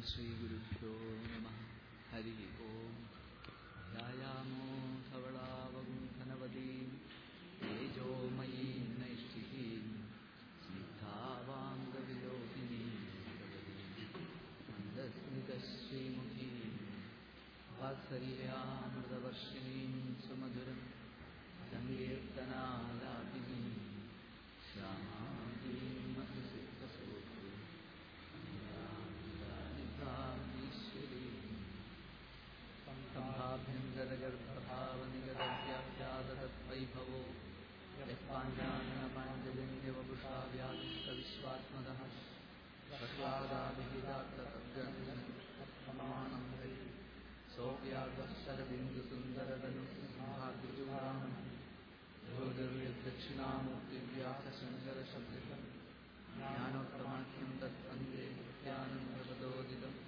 श्रीगुरुभ्यो नमः हरिः ओम् ध्यायामो धवलावगुण्ठनवतीम् तेजोमयीं नैष्ठिकीं स्निग्धावाङ्गविलोकिनीं मन्दस्मितश्रीमुखीं वात्सल्यामृतवर्षिणीं सुमधुरं सङ्कीर्तनालापिनीं श्यामां पाञ्चानपाञ्चजन्यवपुषाव्यादिष्टविश्वात्मदः प्रह्लादाभिहितात्ततज्जन्यमानं वै सौव्यागश्चरबिन्दुसुन्दरधनुसिंहाद्विजूरामः ज्योतिर्विदक्षिणामूर्तिव्यासशङ्करशब्दितम् ज्ञानप्रमाण्यं तत्सन्दे नित्यानन्दपदोदितम्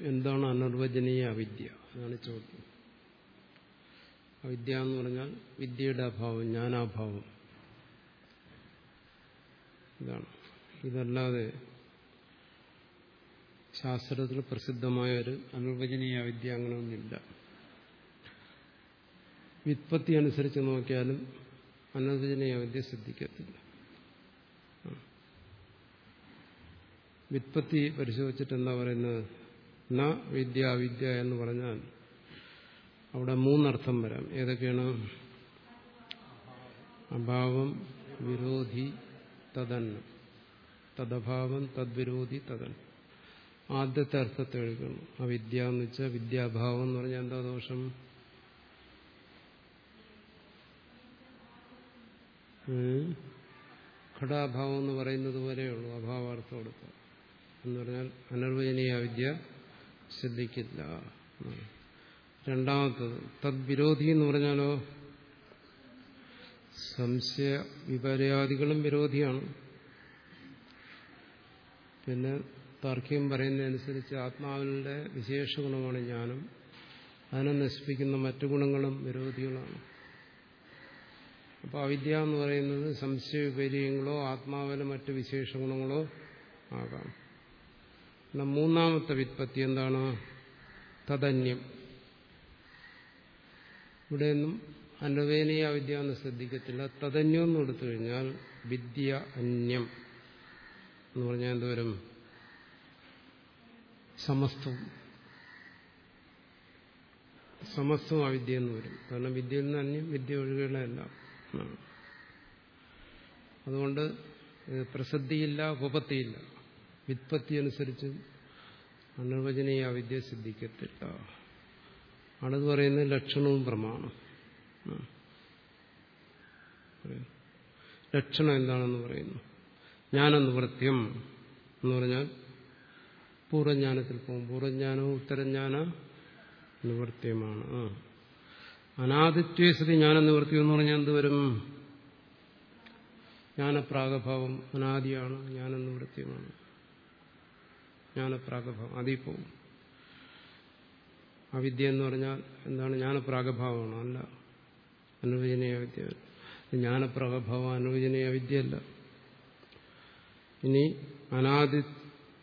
എന്താണ് അനിർവചനീയ അവിദ്യ? അതാണ് ചോദ്യം. അവിദ്യ എന്ന് പറഞ്ഞാൽ വിദ്യയുടെ അഭാവം ജ്ഞാനാഭാവം. ഇതാണ്. ഇതല്ലാതെ ശാസ്ത്രത്തിൽ പ്രസിദ്ധമായ ഒരു അനിർവചനീയ വിദ്യ അങ്ങനെയൊന്നുമില്ല വിത്പത്തി അനുസരിച്ച് നോക്കിയാലും അനിർവചനീയ വിദ്യ സിദ്ധിക്കത്തില്ല വിത്പത്തി പരിശോധിച്ചിട്ട് എന്താ പറയുന്നത്? ന വിദ്യ വിദ്യ എന്ന് പറഞ്ഞാൽ അവിടെ മൂന്നർത്ഥം വരാം. ഏതൊക്കെയാണ്? അഭാവം വിരോധി തദൻ. തദഭാവം തദ്വിരോധി തദൻ. ആദ്യത്തെ അർത്ഥത്തെ എഴുതണം അവിദ്യ എന്ന് വെച്ചാൽ വിദ്യാഭാവം എന്ന് പറഞ്ഞാൽ എന്താ ദോഷം? ഘടാഭാവം എന്ന് പറയുന്നത് പോലെയുള്ളൂ അഭാവാർത്ഥം എടുക്കുക. എന്ന് പറഞ്ഞാൽ അനർവചനീയ വിദ്യ ശ്രദ്ധിക്കില്ല രണ്ടാമത്തത് തദ്വിരോധി എന്ന് പറഞ്ഞാലോ സംശയ വിപര്യാദികളും വിരോധിയാണ്. പിന്നെ താർക്കികം പറയുന്നതനുസരിച്ച് ആത്മാവിന്റെ വിശേഷ ഗുണമാണ് ഞാനും അതിനെ നശിപ്പിക്കുന്ന മറ്റു ഗുണങ്ങളും വിരോധികളാണ്. അപ്പോൾ അവിദ്യ എന്ന് പറയുന്നത് സംശയ വിപര്യങ്ങളോ ആത്മാവിലെ മറ്റു വിശേഷ ഗുണങ്ങളോ ആകാം. മൂന്നാമത്തെ വിത്പത്തി എന്താണ്? തദന്യം. ഇവിടെയൊന്നും അനുവേനീയ വിദ്യ എന്ന് ശ്രദ്ധിക്കത്തില്ല. തദന്യം എന്ന് എടുത്തു കഴിഞ്ഞാൽ വിദ്യ അന്യം എന്ന് പറഞ്ഞാൽ എന്തുവരും സമസ്തവും. സമസ്തവും വിദ്യ എന്ന് വരും. കാരണം വിദ്യയിൽ നിന്ന് അന്യം വിദ്യ ഒഴികെയുള്ളതല്ല അതുകൊണ്ട് പ്രസിദ്ധിയില്ല ഉപപത്തിയില്ല. വിത്പത്തി അനുസരിച്ച് അനുവചനീയ അവിദ്യ സിദ്ധിക്കത്തില്ല. ആണെന്ന് പറയുന്നത് ലക്ഷണവും പ്രമാണം. ലക്ഷണം എന്താണെന്ന് പറയുന്നു. ജ്ഞാനനിവൃത്യം എന്ന് പറഞ്ഞാൽ പൂർവജ്ഞാനത്തിൽ പോകും. പൂർവജ്ഞാനവും ഉത്തരജ്ഞാന നിവൃത്യമാണ് നിവൃത്തിയുമാണ് ജ്ഞാന ജ്ഞാനനിവൃത്തി എന്ന് പറഞ്ഞാൽ എന്തുവരും ജ്ഞാനപ്രാഗഭാവം. അനാദിയാണ് ജ്ഞാനനിവൃത്തിയുമാണ് ജ്ഞാനപ്രാഗഭാവം. അതിൽ പോവും അവിദ്യ എന്ന് പറഞ്ഞാൽ എന്താണ്? ജ്ഞാനപ്രാഗഭാവമാണ്? അല്ല. അനുവചനീയ വിദ്യ. ജ്ഞാനപ്രാഗഭാവം അനുവചനീയ വിദ്യയല്ല. ഇനി അനാദി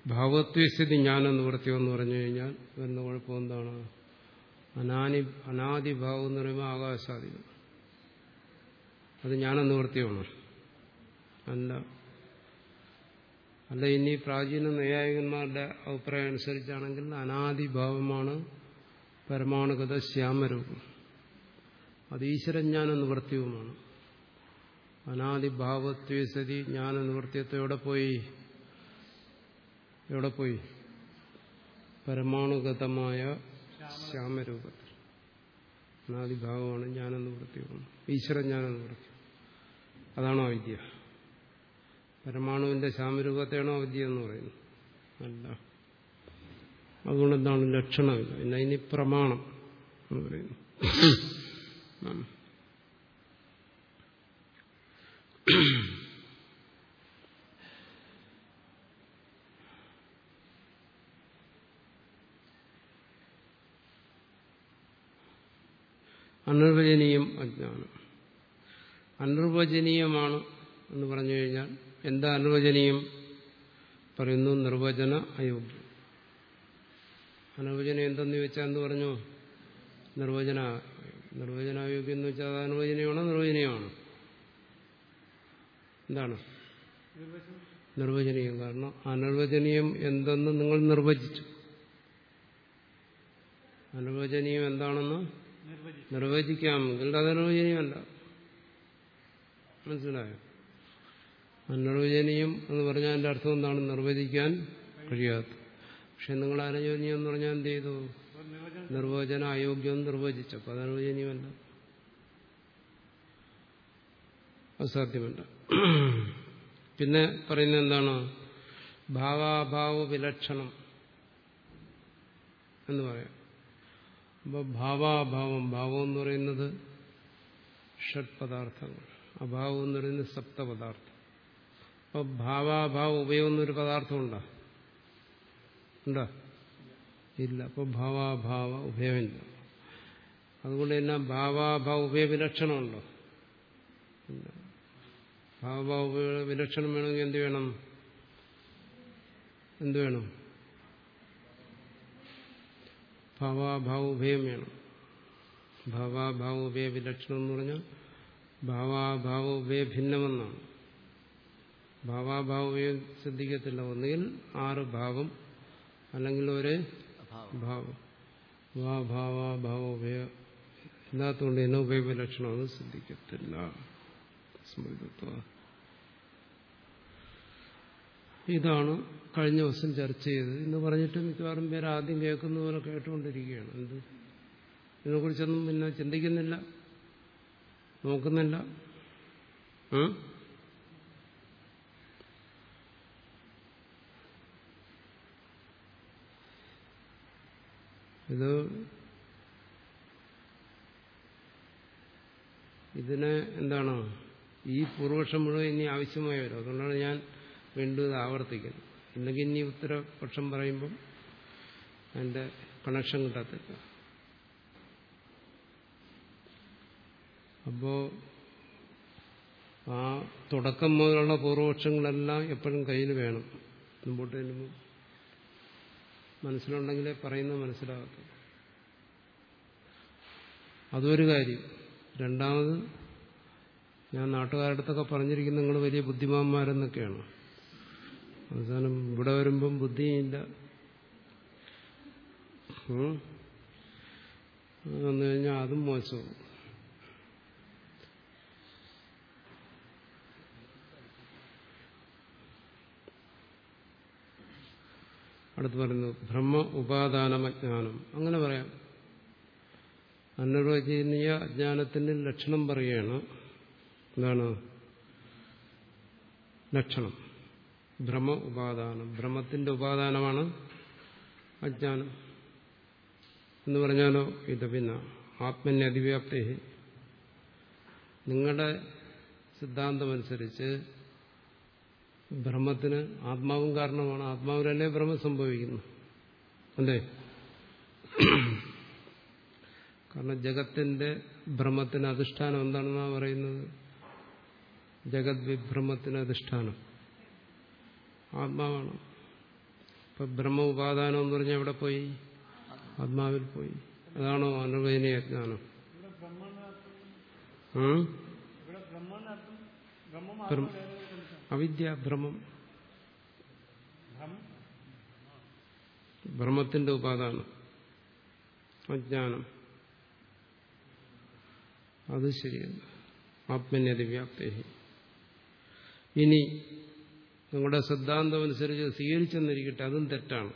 ഭാവത്വസ്ഥിതി ജ്ഞാനം നിവർത്തിയോ എന്ന് പറഞ്ഞു കഴിഞ്ഞാൽ വരുന്ന കുഴപ്പം എന്താണ്? അനാനി അനാദിഭാവം എന്ന് പറയുമ്പോൾ ആകാശാദികൾ അത് ഞാനെന്ന് നിവൃത്തിയാണ് അല്ല. അല്ല ഇനി പ്രാചീന നൈയായികന്മാരുടെ അഭിപ്രായം അനുസരിച്ചാണെങ്കിൽ അനാദിഭാവമാണ് പരമാണുഗത ശ്യാമരൂപം. അത് ഈശ്വരജ്ഞാന നിവൃത്തിയുമാണ് അനാദിഭാവത്വസതി ജ്ഞാന നിവൃത്തിയത്വം എവിടെ പോയി എവിടെ പോയി? പരമാണുഗതമായ ശ്യാമരൂപത്തിൽ. അനാദിഭാവമാണ് ജ്ഞാന നിവൃത്തിയുമാണ് ഈശ്വരജ്ഞാന നിവൃത്തി അതാണോ വിദ്യ. പരമാണുവിന്റെ ശാമരൂപത്തെയാണോ അവിദ്യ എന്ന് പറയുന്നു അല്ല. അതുകൊണ്ട് എന്താണ് ലക്ഷണമില്ല പിന്നെ ഇനി പ്രമാണം എന്ന് പറയുന്നു. അനിർവചനീയം അജ്ഞാനം. അനിർവചനീയമാണ് എന്ന് പറഞ്ഞു കഴിഞ്ഞാൽ എന്താ അനുവചനീയം? പറയുന്നു നിർവചന അയോഗ്യം അനുവചനം എന്തെന്ന് ചോദിച്ചാൽ എന്ന് പറഞ്ഞു? നിർവചന നിർവചനായോഗ്യം എന്ന് വെച്ചാൽ അത് അനുവചനീയമാണോ നിർവചനീയമാണോ? എന്താണ്? നിർവചനീയം. കാരണം അനിർവചനീയം എന്തെന്ന് നിങ്ങൾ നിർവചിച്ചു. അനുവചനീയം എന്താണെന്ന് നിർവചിക്കാമെങ്കിൽ അത് അനുവചനീയമല്ല. മനസ്സിലായോ? അനിർവചനീയം എന്ന് പറഞ്ഞാൽ അതിന്റെ അർത്ഥം എന്താണ്? നിർവചിക്കാൻ കഴിയാത്ത. പക്ഷെ നിങ്ങൾ അനുവചനീയം എന്ന് പറഞ്ഞാൽ എന്ത് ചെയ്തു? നിർവചന അയോഗ്യം നിർവചിച്ചു അപ്പൊ അത് അസാധ്യമല്ല പിന്നെ പറയുന്നത് എന്താണ്? ഭാവാഭാവ വിലക്ഷണം എന്ന് പറയാം. അപ്പോൾ ഭാവാഭാവം ഭാവം എന്ന് പറയുന്നത് ഷഡ് പദാർത്ഥങ്ങൾ അഭാവം എന്ന് പറയുന്നത് സപ്തപദാർത്ഥം. അപ്പോൾ ഭാവാഭാവ ഉപയോഗം എന്നൊരു പദാർത്ഥം ഉണ്ടോ? ഉണ്ടോ? ഇല്ല. അപ്പൊ ഭാവാഭാവ ഉഭയമില്ല അതുകൊണ്ട് തന്നെ ഭാവാഭാവ ഉഭയ വിലക്ഷണമുണ്ടോ ഇല്ല. ഭാവഭാവ ഉപയോഗ വിലക്ഷണം വേണമെങ്കിൽ എന്ത് വേണം? എന്ത് വേണം? ഭാവാഭാവ ഉഭയം വേണം. ഭാവാഭാവ ഉഭയ വിലക്ഷണം എന്ന് പറഞ്ഞാൽ ഭാവാഭാവ ഉഭയ ഭിന്നമെന്നാണ്. ഭാവാഭാവ സിദ്ധിക്കത്തില്ല ഒന്നുകിൽ ആറ് ഭാവം അല്ലെങ്കിൽ ഒരു ഭാവം. വാ ഭാവ ഭാവ ഇല്ലാത്തതുകൊണ്ട് തന്നെ ഉപയോഗലക്ഷണം അത് ശ്രദ്ധിക്കത്തില്ല. സ്മൃതത്വ. ഇതാണ് കഴിഞ്ഞ ദിവസം ചർച്ച ചെയ്തത്. എന്ന് പറഞ്ഞിട്ട് മിക്കവാറും പേര് ആദ്യം കേൾക്കുന്ന പോലെ കേട്ടുകൊണ്ടിരിക്കുകയാണ്. എന്ത്? ഇതിനെക്കുറിച്ചൊന്നും പിന്നെ ചിന്തിക്കുന്നില്ല. നോക്കുന്നില്ല. ഇത് ഇതിനെ എന്താണ് ഈ പൂർവക്ഷം മുഴുവൻ ഇനി ആവശ്യമായി വരും. അതുകൊണ്ടാണ് ഞാൻ വീണ്ടും ഇത് ആവർത്തിക്കുന്നത്. ഇല്ലെങ്കിൽ ഇനി ഉത്തരപക്ഷം പറയുമ്പം എന്റെ കണക്ഷൻ കിട്ടത്തില്ല. അപ്പോ ആ തുടക്കം മുതലുള്ള പൂർവപക്ഷങ്ങളെല്ലാം എപ്പോഴും കയ്യിൽ വേണം. മുമ്പോട്ട് ചെല്ലുമ്പോൾ മനസ്സിലുണ്ടെങ്കിലേ പറയുന്നത് മനസ്സിലാകത്തു അതൊരു കാര്യം. രണ്ടാമത് ഞാൻ നാട്ടുകാരുടെ അടുത്തൊക്കെ പറഞ്ഞിരിക്കുന്ന നിങ്ങൾ വലിയ ബുദ്ധിമാന്മാരെന്നൊക്കെയാണ്. അവസാനം ഇവിടെ വരുമ്പം ബുദ്ധിയില്ല. വന്നു കഴിഞ്ഞാൽ അതും മോശവും അടുത്ത് പറയുന്നു ബ്രഹ്മ ഉപാദാനമജ്ഞാനം. അങ്ങനെ പറയാം. അനുരോചനീയ അജ്ഞാനത്തിന്റെ ലക്ഷണം പറയുകയാണ് എന്താണ്? ലക്ഷണം. ഭ്രമ ഉപാദാനം. ഭ്രമത്തിന്റെ ഉപാദാനമാണ് അജ്ഞാനം. എന്ന് പറഞ്ഞാലോ ഇത് പിന്നെ ആത്മന്യ അതിവ്യാപ്തി നിങ്ങളുടെ സിദ്ധാന്തമനുസരിച്ച് ബ്രഹ്മത്തിന് ആത്മാവും കാരണമാണ്. ആത്മാവിലല്ലേ ബ്രഹ്മം സംഭവിക്കുന്നു അല്ലേ? കാരണം ജഗത്തിന്റെ ഭ്രമത്തിന് അധിഷ്ഠാനം എന്താണെന്നാ പറയുന്നത്? ജഗത് വിഭ്രമത്തിന് അധിഷ്ഠാനം. ആത്മാവാണ്. ഇപ്പൊ ബ്രഹ്മ ഉപാദാനം എന്ന് പറഞ്ഞാൽ എവിടെ പോയി? ആത്മാവിൽ പോയി. അതാണോ അനുവചനീയ ജ്ഞാനം അവിദ്യ ഭ്രമം. ഭ്രമത്തിന്റെ ഉപാദാനം. അജ്ഞാനം. അത് ശരിയല്ല ആത്മന്യത വ്യാപ്തി ഇനി നിങ്ങളുടെ സിദ്ധാന്തം അനുസരിച്ച് സ്വീകരിച്ചെന്നിരിക്കട്ടെ അതും തെറ്റാണ്.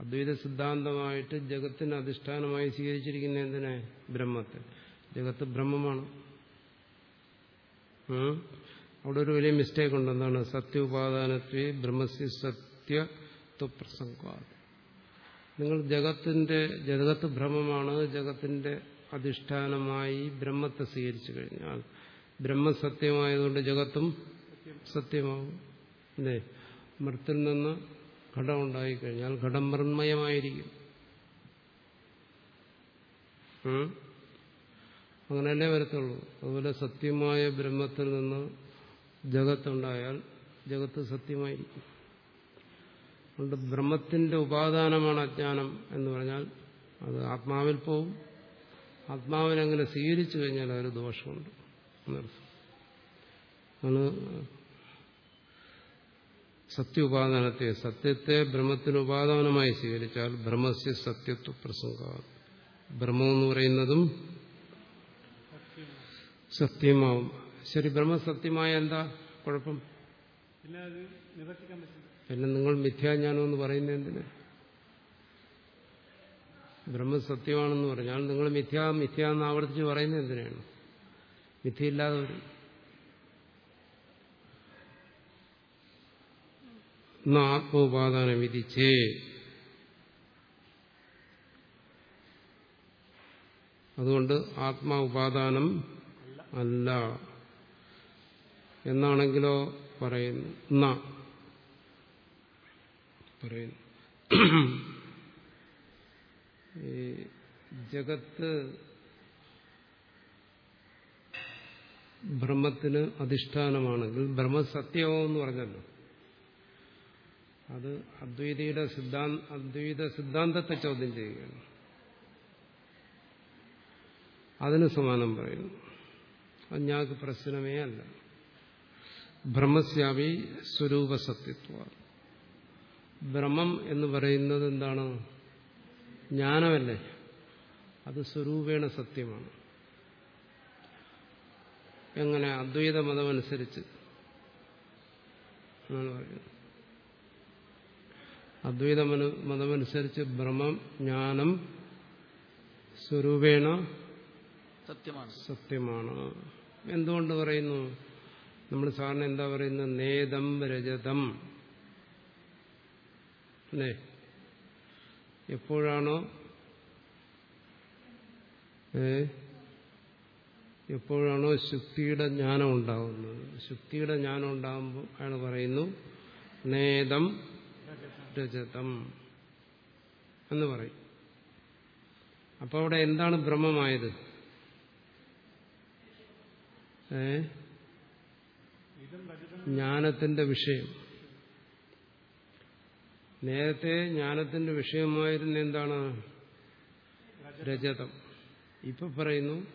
അദ്വൈത സിദ്ധാന്തമായിട്ട് ജഗത്തിന് അധിഷ്ഠാനമായി സ്വീകരിച്ചിരിക്കുന്ന എന്തിനെ? ബ്രഹ്മത്തെ. ജഗത്ത് ബ്രഹ്മമാണ്. അവിടെ ഒരു വലിയ മിസ്റ്റേക്ക് ഉണ്ട്. എന്താണ്? സത്യോപാദാനത്വേ ബ്രഹ്മസ്യ സത്യത്വപ്രസംഗ നിങ്ങൾ ജഗത്തിന്റെ ജഗത്ത് ഭ്രമമാണ് ജഗത്തിന്റെ അധിഷ്ഠാനമായി ബ്രഹ്മത്തെ സ്വീകരിച്ചു കഴിഞ്ഞാൽ ബ്രഹ്മസത്യമായതുകൊണ്ട് ജഗത്തും സത്യമാവും. അല്ലേ? മൃത്തിൽ നിന്ന് ഘടം ഉണ്ടായിക്കഴിഞ്ഞാൽ ഘടം മൃന്മയമായിരിക്കും? അങ്ങനെയല്ലേ വരത്തുള്ളൂ. അതുപോലെ സത്യമായ ബ്രഹ്മത്തിൽ നിന്ന് ജഗത്തുണ്ടായാൽ ജഗത്ത് സത്യമായിരിക്കും. അതുകൊണ്ട് ബ്രഹ്മത്തിന്റെ ഉപാദാനമാണ് അജ്ഞാനം എന്ന് പറഞ്ഞാൽ അത് ആത്മാവിൽ പോവും. ആത്മാവിനങ്ങനെ സ്വീകരിച്ചു കഴിഞ്ഞാൽ അതൊരു ദോഷമുണ്ട് ആണ് സത്യോപാദാനത്തെ സത്യത്തെ ബ്രഹ്മത്തിന് ഉപാദാനമായി സ്വീകരിച്ചാൽ ബ്രഹ്മസ്യ സത്യത്വ പ്രസംഗ ബ്രഹ്മം എന്ന് പറയുന്നതും സത്യമാവും. ശരി ബ്രഹ്മസത്യമായ എന്താ? കുഴപ്പം? പിന്നെ നിങ്ങൾ മിഥ്യാജ്ഞാനം എന്ന് പറയുന്നത് എന്തിന്? ബ്രഹ്മസത്യമാണെന്ന് പറഞ്ഞാൽ നിങ്ങൾ മിഥ്യ മിഥ്യ എന്ന് ആവർത്തിച്ച് പറയുന്നത് എന്തിനാണ്? മിഥ്യയില്ലാതെ ഒരു ആത്മോപാദാന വിധിച്ചേ. അതുകൊണ്ട് ആത്മാ ഉപാദാനം അല്ല. എന്നാണെങ്കിലോ പറയുന്നു. ന. പറയുന്നു. ജഗത്ത് ബ്രഹ്മത്തിന് അധിഷ്ഠാനമാണെങ്കിൽ ബ്രഹ്മസത്യവും എന്ന് പറഞ്ഞല്ലോ. അത് അദ്വൈതയുടെ സിദ്ധാന്ത അദ്വൈത സിദ്ധാന്തത്തെ ചോദ്യം ചെയ്യുകയാണ്. അതിന് സമാനം പറയുന്നു. അത് ഞങ്ങൾക്ക് പ്രശ്നമേ അല്ല. ബ്രഹ്മസ്യാവി സ്വരൂപസത്യത്വ ബ്രഹ്മം എന്ന് പറയുന്നത് എന്താണ്? ജ്ഞാനമല്ലേ? അത് സ്വരൂപേണ സത്യമാണ്. എങ്ങനെ? അദ്വൈത മതമനുസരിച്ച് എന്നാണ് പറയുന്നത്. അദ്വൈത മതമനുസരിച്ച് ബ്രഹ്മം ജ്ഞാനം സ്വരൂപേണ സത്യമാണ്. സത്യമാണ്. എന്തുകൊണ്ട് പറയുന്നു? നമ്മൾ സാറിന് എന്താ പറയുന്നത്? നേതം രജതം. അല്ലേ? എപ്പോഴാണോ? എപ്പോഴാണോ ശുക്തിയുടെ ജ്ഞാനം ഉണ്ടാകുന്നത് ശുക്തിയുടെ ജ്ഞാനം ഉണ്ടാകുമ്പോൾ അയാൾ പറയുന്നു നേതം രജതം എന്ന് പറയും. അപ്പോൾ അവിടെ എന്താണ് ഭ്രമമായത് ഏ? ജ്ഞാനത്തിന്റെ വിഷയം. നേരത്തെ ജ്ഞാനത്തിന്റെ വിഷയമായിരുന്ന എന്താണ്? രജതം. ഇപ്പൊ പറയുന്നു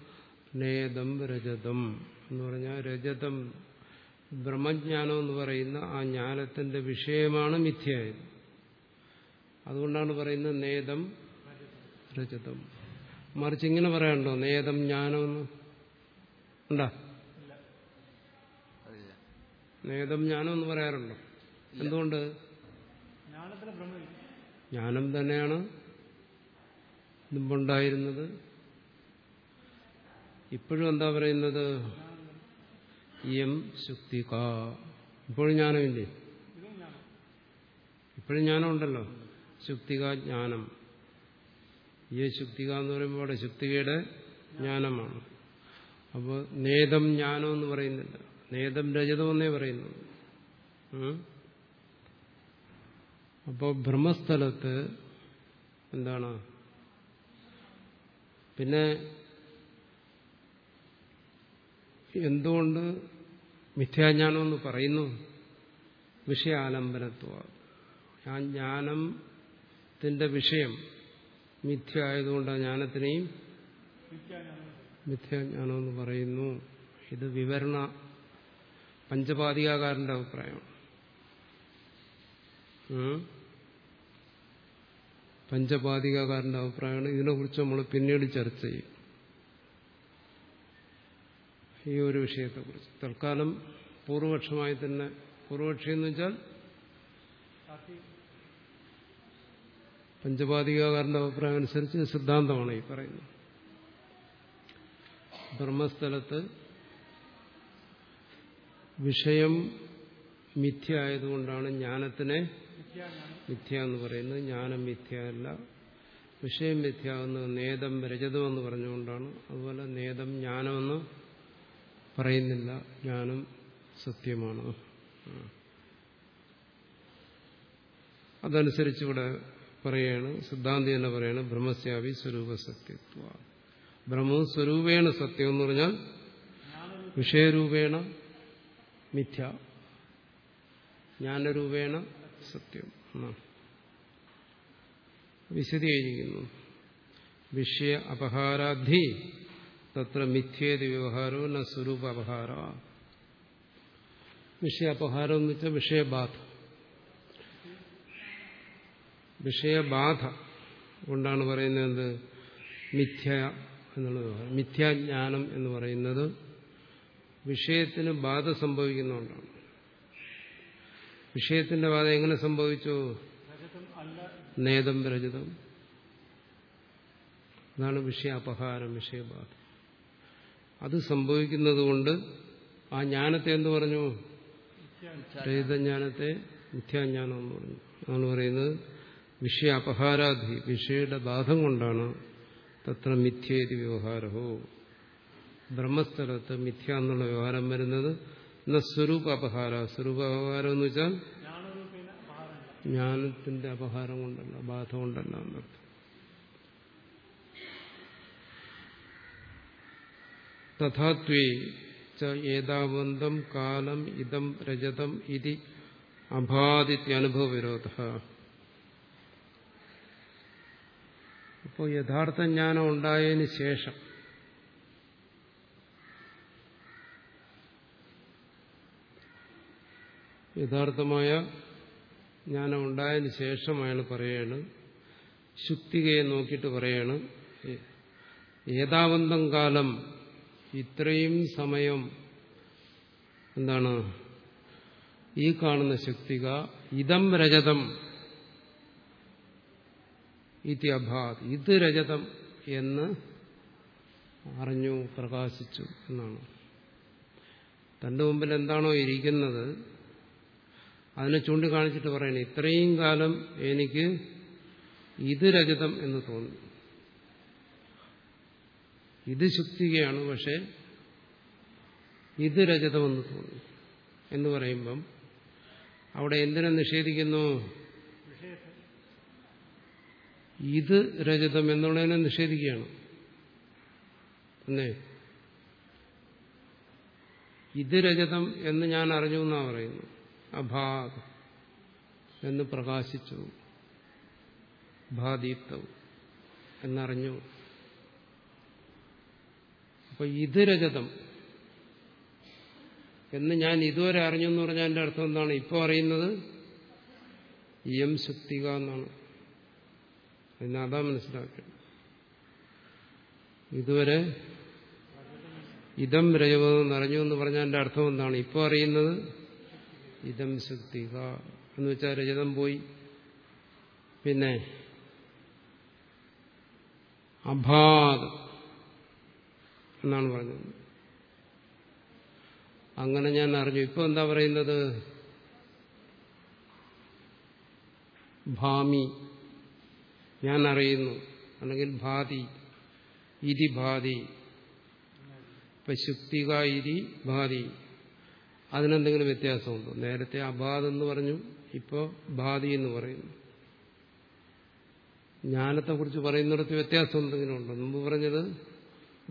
നേതം രജതം എന്ന് പറഞ്ഞാൽ രജതം ബ്രഹ്മജ്ഞാനം എന്ന് പറയുന്ന ആ ജ്ഞാനത്തിന്റെ വിഷയമാണ് മിഥ്യായത് അതുകൊണ്ടാണ് പറയുന്നത് നേതം രജതം. മറിച്ച് ഇങ്ങനെ പറയാനുണ്ടോ? നേതം ജ്ഞാനമെന്ന് ഉണ്ടോ? അതില്ല നേതം ജ്ഞാനം എന്ന് പറയാറുണ്ടോ? എന്തുകൊണ്ട്? ജ്ഞാനം തന്നെയാണ് മുമ്പുണ്ടായിരുന്നത്. ഇപ്പോഴും എന്താ പറയുന്നത്? എം ശുക്തി കാ ഇപ്പോഴും ജ്ഞാനമില്ലേ? ഇപ്പോഴും ജ്ഞാനം. ഉണ്ടല്ലോ ശുക്തിക ജ്ഞാനം. ഈ ശുക്തിക എന്ന് പറയുമ്പോൾ അവിടെ ശുക്തികയുടെ ജ്ഞാനമാണ്. അപ്പോൾ നേതം ജ്ഞാനം എന്ന് പറയുന്നില്ല നേതം രജതം എന്നേ പറയുന്നു? അപ്പോൾ ബ്രഹ്മസ്ഥലത്ത് എന്താണ്? പിന്നെ എന്തുകൊണ്ട് മിഥ്യാജ്ഞാനം എന്ന് പറയുന്നു? വിഷയാലംബനത്വ. ആ ജ്ഞാനത്തിന്റെ വിഷയം മിഥ്യ ആയതുകൊണ്ട് ആ ജ്ഞാനത്തിനെയും നിത്യാജ്ഞാനം മിഥ്യാജ്ഞാനം എന്ന് പറയുന്നു. ഇത് വിവരണ പഞ്ചപാതികാകാരന്റെ അഭിപ്രായമാണ്? പഞ്ചപാതികാകാരന്റെ അഭിപ്രായമാണ്. ഇതിനെക്കുറിച്ച് നമ്മൾ പിന്നീട് ചർച്ച ചെയ്യും. ഈ ഒരു വിഷയത്തെക്കുറിച്ച്. തൽക്കാലം പൂർവപക്ഷമായി തന്നെ പൂർവപക്ഷി എന്ന് വെച്ചാൽ പഞ്ചപാതികാകാരന്റെ അഭിപ്രായം അനുസരിച്ച് സിദ്ധാന്തമാണ് ഈ പറയുന്നത്. ബ്രഹ്മസ്ഥലത്ത് വിഷയം മിഥ്യ ആയതുകൊണ്ടാണ് ജ്ഞാനത്തിനെ മിഥ്യ എന്ന് പറയുന്നത്. ജ്ഞാനം മിഥ്യ അല്ല വിഷയം മിഥ്യ എന്ന് നേതം രജതം എന്ന് പറഞ്ഞുകൊണ്ടാണ്. അതുപോലെ നേതം ജ്ഞാനമെന്ന് പറയുന്നില്ല. ജ്ഞാനം സത്യമാണ്. അതനുസരിച്ച് ഇവിടെ പറയാണ് സിദ്ധാന്തി തന്നെ പറയാണ് ബ്രഹ്മസ്യാവി സ്വരൂപ സത്യത്വ. ബ്രഹ്മവും സ്വരൂപേണ സത്യം എന്ന് പറഞ്ഞാൽ വിഷയരൂപേണ മിഥ്യ. ജ്ഞാനരൂപേണ സത്യം. വിശദീകരിക്കുന്നു വിഷയ അപഹാരാധി തത്ര മിഥ്യേതി വ്യവഹാരോ ന സ്വരൂപ അപഹാര. വിഷയ അപഹാരം എന്ന് വെച്ചാൽ വിഷയബാധ. വിഷയബാധ കൊണ്ടാണ് പറയുന്നത് മിഥ്യ എന്നുള്ളത്. മിഥ്യാജ്ഞാനം എന്ന് പറയുന്നത് വിഷയത്തിന് ബാധ സംഭവിക്കുന്നതുകൊണ്ടാണ്. വിഷയത്തിന്റെ ബാധ എങ്ങനെ സംഭവിച്ചു? നേതം രജതം. അതാണ് വിഷയ അപഹാരം വിഷയബാധ. അത് സംഭവിക്കുന്നത് കൊണ്ട് ആ ജ്ഞാനത്തെ എന്ന് പറഞ്ഞു? രഹിതജ്ഞാനത്തെ മിഥ്യാജ്ഞാനം എന്ന് പറഞ്ഞു. അതാണ് പറയുന്നത് വിഷയ അപഹാരാധി വിഷയുടെ ബാധം കൊണ്ടാണ് തത്ര മിഥ്യേതി വ്യവഹാരഹോ ബ്രഹ്മസ്ഥലത്ത് മിഥ്യ എന്നുള്ള വ്യവഹാരം വരുന്നത് സ്വരൂപ അപഹാര സ്വരൂപ അപഹാരം എന്ന് വെച്ചാൽ ജ്ഞാനത്തിന്റെ അപഹാരം കൊണ്ടല്ല ബാധ കൊണ്ടല്ല എന്നർത്ഥം തഥാത്വേ ഏതാവന്തം കാലം ഇതം രജതം ഇതി അഭാദിത്യനുഭവ വിരോധ അപ്പോൾ യഥാർത്ഥ ജ്ഞാനം ഉണ്ടായതിനു ശേഷം യഥാർത്ഥമായ ജ്ഞാനം ഉണ്ടായതിന് ശേഷം അയാൾ പറയാണ് ശുക്തികയെ നോക്കിയിട്ട് പറയാണ് ഏതാവന്തം കാലം ഇത്രയും സമയം എന്താണ്? ഈ കാണുന്ന ശക്തിക ഇതം രജതം ഇതി അഭാത്. ഇത് രജതം എന്ന് അറിഞ്ഞു പ്രകാശിച്ചു എന്നാണ്. തന്റെ മുമ്പിൽ എന്താണോ ഇരിക്കുന്നത് അതിനെ ചൂണ്ടിക്കാണിച്ചിട്ട് പറയണേ ഇത്രയും കാലം എനിക്ക് ഇത് രജതം എന്ന് തോന്നി ഇത് ശുക്തികയാണ് പക്ഷെ ഇത് രജതമെന്ന് തോന്നി എന്ന് പറയുമ്പം അവിടെ എന്തിനെ നിഷേധിക്കുന്നു? ഇത് രജതം എന്നുള്ളതിനെ നിഷേധിക്കുകയാണ്. അല്ലേ ഇത് രജതം എന്ന് ഞാൻ അറിഞ്ഞു എന്നാ പറയുന്നു അഭാത് എന്ന് പ്രകാശിച്ചു. ഭാദീപ്തവും എന്നറിഞ്ഞു. അപ്പൊ ഇത് രജതം. എന്ന് ഞാൻ ഇതുവരെ അറിഞ്ഞു എന്ന് പറഞ്ഞാൽ എന്റെ അർത്ഥം എന്താണ്? ഇപ്പോൾ അറിയുന്നത് എം ശക്തിക എന്നാണ്. അതിന് അതാ മനസ്സിലാക്കേണ്ടത് ഇതുവരെ ഇതം രജവെന്ന് അറിഞ്ഞു എന്ന് പറഞ്ഞാൽ എന്റെ അർത്ഥം എന്താണ്? ഇപ്പോൾ അറിയുന്നത് ഇതം ശുക്തിക എന്ന് വെച്ചാൽ രജതം പോയി. പിന്നെ അഭാത് എന്നാണ് പറഞ്ഞത്. അങ്ങനെ ഞാൻ അറിഞ്ഞു. ഇപ്പൊ എന്താ പറയുന്നത്? ഭാമി. ഞാൻ അറിയുന്നു. അല്ലെങ്കിൽ ഭാതി. ഇതി ഭാതി. ഇപ്പൊ ശുക്തിക ഇതി ഭാതി. അതിനെന്തെങ്കിലും വ്യത്യാസമുണ്ടോ? നേരത്തെ അബാധ എന്ന് പറഞ്ഞു ഇപ്പോൾ ഭാതി എന്ന് പറയുന്നു. ജ്ഞാനത്തെക്കുറിച്ച് പറയുന്നിടത്ത് വ്യത്യാസം എന്തെങ്കിലും ഉണ്ടോ? മുമ്പ് പറഞ്ഞത്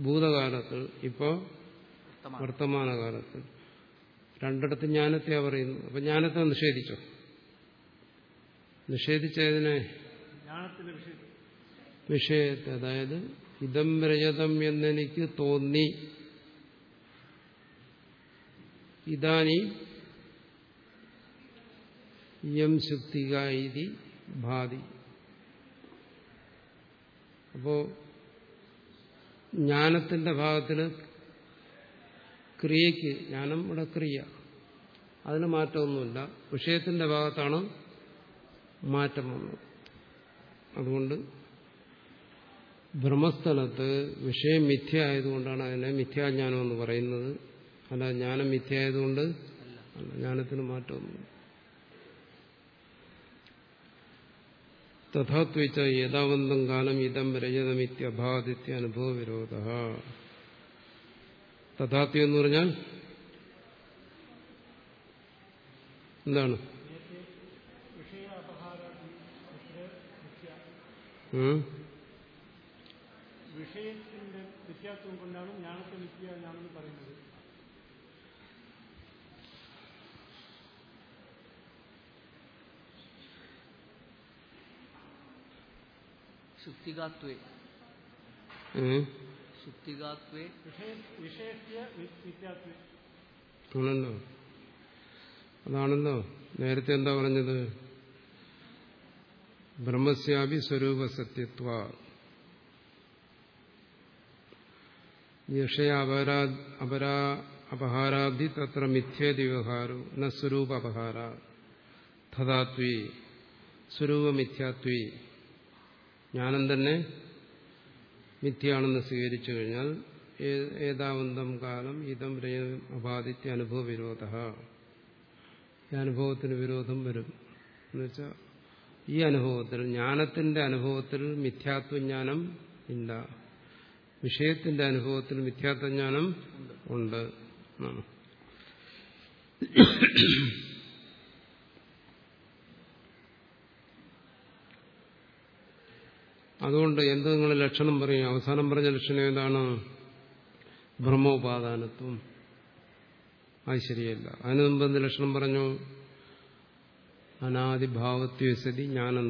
ഭൂതകാലത്ത് ഇപ്പോൾ വർത്തമാനം. വർത്തമാനകാലത്ത്. രണ്ടിടത്ത് ജ്ഞാനത്തെയാ പറയുന്നു അപ്പൊ ജ്ഞാനത്തെ നിഷേധിച്ചോ? നിഷേധിച്ചതിനെ വിഷയത്തെ അതായത് ഇതം രജതം എന്നെനിക്ക് തോന്നി. ഇതാനി യം ശുക്തിക ഇതി ഭാതി. അപ്പോ ജ്ഞാനത്തിന്റെ ഭാഗത്തിൽ ക്രിയയ്ക്ക് ജ്ഞാനം ഇവിടെ ക്രിയ. അതിന് മാറ്റമൊന്നുമില്ല. വിഷയത്തിന്റെ ഭാഗത്താണ് മാറ്റം വന്നത്. അതുകൊണ്ട് ബ്രഹ്മസ്ഥലത്ത് വിഷയം മിഥ്യ ആയതുകൊണ്ടാണ് അതിനെ മിഥ്യാജ്ഞാനം എന്ന് പറയുന്നത്. അല്ല ജ്ഞാനം മിഥ്യയായതുകൊണ്ട് ജ്ഞാനത്തിന് മാറ്റമൊന്നും തഥാത്വിച്ച യഥാവന്തം കാലം ഇതം രജതമിത്യഭാദിത്യ അനുഭവ വിരോധ തഥാത്വം എന്ന് പറഞ്ഞാൽ എന്താണ്? വിഷയത്തിന്റെ വ്യത്യാസം കൊണ്ടാണ് ജ്ഞാനത്തെ വിദ്യ ഞാനെന്ന് പറയുന്നത്. ശുക്തികാത്വേ? ശുക്തികാത്വേ ആണല്ലോ. അതാണല്ലോ. നേരത്തെ എന്താ പറഞ്ഞത്? ബ്രഹ്മസ്യാപി സ്വരൂപ സത്യത്വ. യക്ഷയ അപരാ അപരാ അപഹാരാധി തത്ര മിഥ്യേതി വ്യവഹാരോ ന സ്വരൂപ അപഹാര. തഥാത്വി. സ്വരൂപമിഥ്യാത്വി. ജ്ഞാനം തന്നെ മിഥ്യയാണെന്ന് സ്വീകരിച്ചു കഴിഞ്ഞാൽ ഏതാവന്തം കാലം ഇതം രയം അബാധിത്യ അനുഭവ വിരോധ. ഈ അനുഭവത്തിന് വിരോധം വരും. എന്നുവെച്ചാൽ ഈ അനുഭവത്തിൽ ജ്ഞാനത്തിന്റെ അനുഭവത്തിൽ മിഥ്യാത്വജ്ഞാനം ഇല്ല. വിഷയത്തിന്റെ അനുഭവത്തിൽ മിഥ്യാത്വജ്ഞാനം ഉണ്ട് എന്നാണ്. അതുകൊണ്ട് എന്ത് നിങ്ങൾ ലക്ഷണം പറയും? അവസാനം പറഞ്ഞ ലക്ഷണം ഏതാണ്? ബ്രഹ്മോപാദാനത്വം. അത് ശരിയല്ല. അതിനു മുമ്പ് എന്ത് ലക്ഷണം പറഞ്ഞു? അനാദിഭാവത്വസതി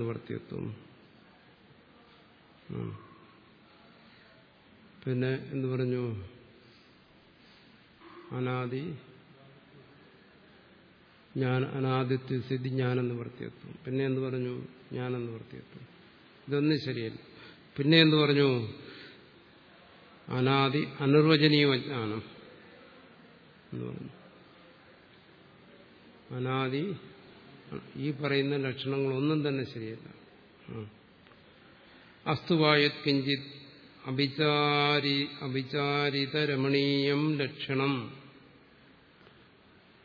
വർത്തിയത്വം പിന്നെ എന്ത് പറഞ്ഞു? അനാദി ഞാൻ അനാദിത്വസ്ഥിതി ഞാനെന്ന് വർത്തിയത്വം പിന്നെ എന്ത് പറഞ്ഞു? ഞാനെന്ന് വർത്തിയത്വം ഇതൊന്നും ശരിയല്ല. പിന്നെ എന്ന് പറഞ്ഞു? അനാദി അനിർവചനീയ അജ്ഞാനം എന്ന് പറഞ്ഞു? അനാദി ഈ പറയുന്ന ലക്ഷണങ്ങളൊന്നും തന്നെ ശരിയല്ല. അസ്തുവായത് കിഞ്ചിത് അഭിചാരി അഭിചാരിത രമണീയം ലക്ഷണം.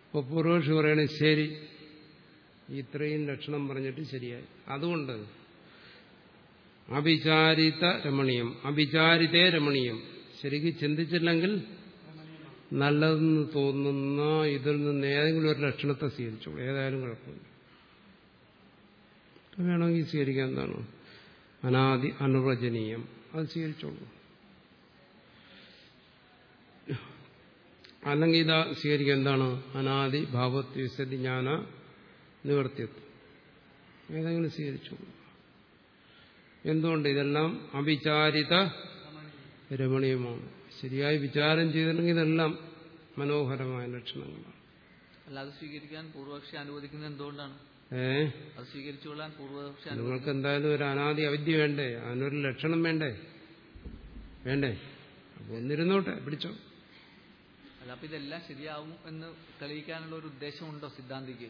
ഇപ്പൊ പൂർവക്ഷി പറയണേ ശരി. ഇത്രയും ലക്ഷണം പറഞ്ഞിട്ട് ശരിയായി. അതുകൊണ്ട് അവിചാരിത രമണീയം. അഭിചാരിതേ രമണീയം. ശരിക്കും ചിന്തിച്ചില്ലെങ്കിൽ നല്ലതെന്ന് തോന്നുന്ന ഇതിൽ നിന്ന് ഏതെങ്കിലും ഒരു ലക്ഷണത്തെ സ്വീകരിച്ചോളൂ. ഏതായാലും കുഴപ്പമില്ല. വേണമെങ്കിൽ സ്വീകരിക്കാൻ എന്താണ് അനാദി അനുവചനീയം. അത് സ്വീകരിച്ചോളൂ. അല്ലെങ്കിൽ ഇതാ സ്വീകരിക്കുക എന്താണ്? അനാദി ഭാവത്വസതി ജ്ഞാന നിവർത്തിയത്വം ഏതെങ്കിലും സ്വീകരിച്ചോളൂ. എന്തുകൊണ്ട് ഇതെല്ലാം അവിചാരിത രമണീയമാണ്? ശരിയായി വിചാരം ചെയ്തിട്ടുണ്ടെങ്കിൽ ഇതെല്ലാം മനോഹരമായ ലക്ഷണങ്ങളാണ്. അല്ലാതെ സ്വീകരിക്കാൻ പൂർവപക്ഷി അനുവദിക്കുന്നത് എന്തുകൊണ്ടാണ്? ഏ? അത് സ്വീകരിച്ചുകൊള്ളാൻ പൂർവപക്ഷി നിങ്ങൾക്ക് എന്തായാലും ഒരു അനാദി അവിദ്യ വേണ്ടേ? അതിനൊരു ലക്ഷണം വേണ്ടേ? വേണ്ടേ? അപ്പൊ ഒന്നിരുന്നോട്ടെ പിടിച്ചോ. അല്ല അപ്പൊ ഇതെല്ലാം ശരിയാവും എന്ന് തെളിയിക്കാനുള്ള ഒരു ഉദ്ദേശമുണ്ടോ സിദ്ധാന്തിക്ക്?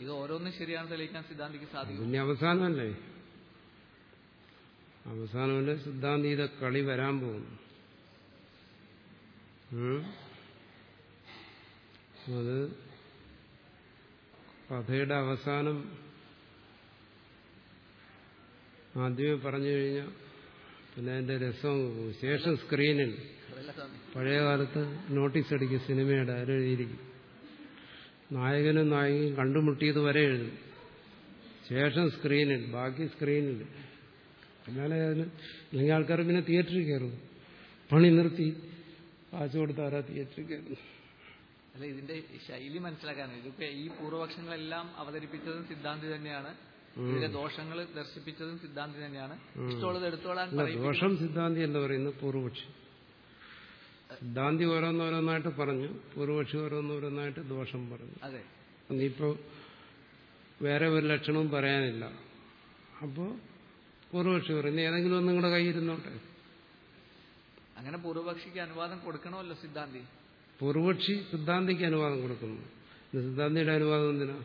ഇത് ഓരോന്നും ശരിയാണ് തെളിയിക്കാൻ സിദ്ധാന്തിക്ക് സാധിക്കും പിന്നെ അവസാനമല്ലേ? അവസാനമല്ലേ സിദ്ധാന്തീത കളി വരാൻ പോകുന്നു. അത് കഥയുടെ അവസാനം ആദ്യമേ പറഞ്ഞു കഴിഞ്ഞാൽ പിന്നെ അതിന്റെ രസം ശേഷം സ്ക്രീനിൽ പഴയ കാലത്ത് നോട്ടീസ് അടിക്കും സിനിമയുടെ അതിലെഴുതിയിരിക്കും നായകനും നായികയും കണ്ടുമുട്ടിയത് വരെ എഴുതും. ശേഷം സ്ക്രീനിൽ ബാക്കി സ്ക്രീനിൽ എന്നാലേ അതിന് അല്ലെങ്കിൽ ആൾക്കാർ പിന്നെ തിയേറ്ററിൽ കയറും. പണി നിർത്തി കാശ് കൊടുത്ത് ആരാ തിയേറ്ററിൽ കയറും അല്ല ഇതിന്റെ ശൈലി മനസ്സിലാക്കാൻ ഇതൊക്കെ ഈ പൂർവപക്ഷങ്ങളെല്ലാം അവതരിപ്പിച്ചതും സിദ്ധാന്തി തന്നെയാണ്. ഇതിന്റെ ദോഷങ്ങൾ ദർശിപ്പിച്ചതും സിദ്ധാന്തി തന്നെയാണ്. ഇഷ്ടമുള്ളത് എടുത്തോളാൻ ദോഷം സിദ്ധാന്തി എന്ന് പറയുന്നത് പൂർവപക്ഷി സിദ്ധാന്തി ഓരോന്നോരോന്നായിട്ട് പറഞ്ഞു പൂർവപക്ഷി ഓരോന്നോരോന്നായിട്ട് ദോഷം പറഞ്ഞു. അതെ. ഇനിയിപ്പോ വേറെ ഒരു ലക്ഷണവും പറയാനില്ല. അപ്പോൾ പൂർവപക്ഷി പറയുന്നു ഏതെങ്കിലും ഒന്നും കൂടെ കയ്യിരുന്നോട്ടെ. അങ്ങനെ പൂർവപക്ഷിക്ക് അനുവാദം കൊടുക്കണമല്ലോ സിദ്ധാന്തി. പൂർവപക്ഷി സിദ്ധാന്തിക്ക് അനുവാദം കൊടുക്കുന്നു. സിദ്ധാന്തിയുടെ അനുവാദം എന്തിനാ?